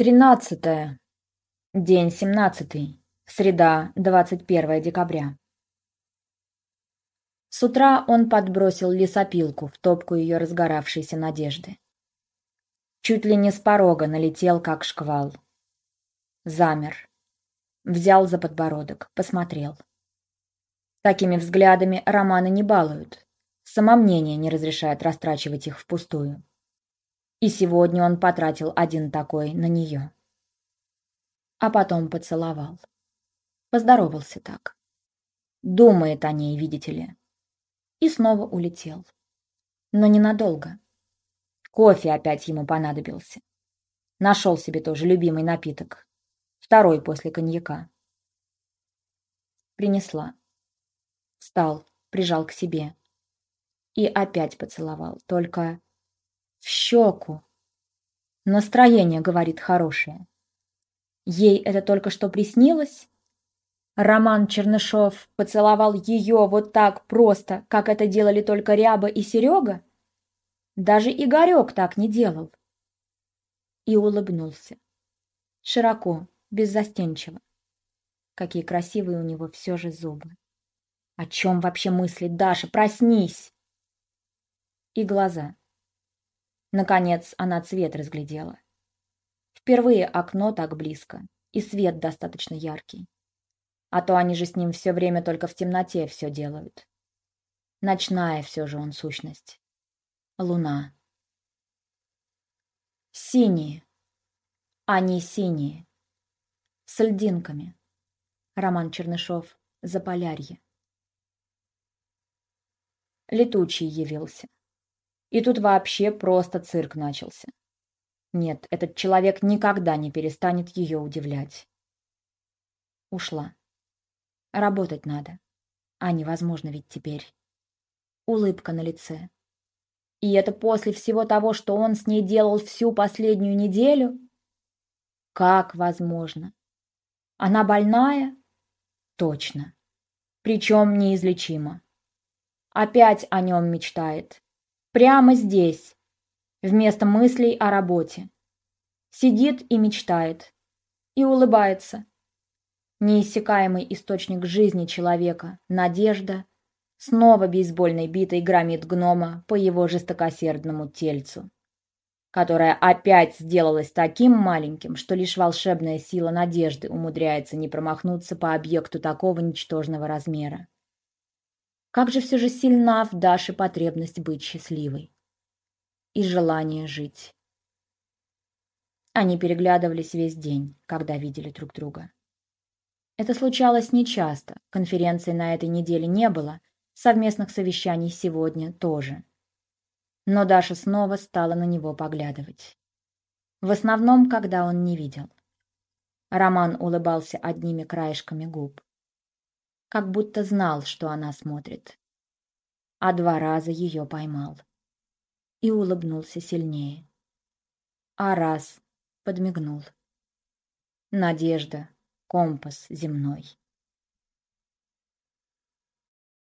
Тринадцатое. День семнадцатый. Среда, двадцать первое декабря. С утра он подбросил лесопилку в топку ее разгоравшейся надежды. Чуть ли не с порога налетел, как шквал. Замер. Взял за подбородок, посмотрел. Такими взглядами романы не балуют. Самомнение не разрешает растрачивать их впустую. И сегодня он потратил один такой на нее. А потом поцеловал. Поздоровался так. Думает о ней, видите ли. И снова улетел. Но ненадолго. Кофе опять ему понадобился. Нашел себе тоже любимый напиток. Второй после коньяка. Принесла. Встал, прижал к себе. И опять поцеловал. Только в щеку. Настроение, говорит, хорошее. Ей это только что приснилось? Роман Чернышов поцеловал ее вот так просто, как это делали только Ряба и Серега? Даже Игорек так не делал. И улыбнулся. Широко, беззастенчиво. Какие красивые у него все же зубы. О чем вообще мыслит Даша? Проснись! И глаза. Наконец она цвет разглядела. Впервые окно так близко, и свет достаточно яркий. А то они же с ним все время только в темноте все делают. Ночная все же он сущность. Луна. Синие. Они синие. С льдинками. Роман Чернышов. Заполярье. Летучий явился. И тут вообще просто цирк начался. Нет, этот человек никогда не перестанет ее удивлять. Ушла. Работать надо. А невозможно ведь теперь. Улыбка на лице. И это после всего того, что он с ней делал всю последнюю неделю? Как возможно? Она больная? Точно. Причем неизлечимо. Опять о нем мечтает. Прямо здесь, вместо мыслей о работе. Сидит и мечтает. И улыбается. Неиссякаемый источник жизни человека, надежда, снова бейсбольной битой громит гнома по его жестокосердному тельцу, которое опять сделалось таким маленьким, что лишь волшебная сила надежды умудряется не промахнуться по объекту такого ничтожного размера. Как же все же сильна в Даше потребность быть счастливой. И желание жить. Они переглядывались весь день, когда видели друг друга. Это случалось нечасто, конференции на этой неделе не было, совместных совещаний сегодня тоже. Но Даша снова стала на него поглядывать. В основном, когда он не видел. Роман улыбался одними краешками губ как будто знал, что она смотрит. А два раза ее поймал. И улыбнулся сильнее. А раз подмигнул. Надежда, компас земной.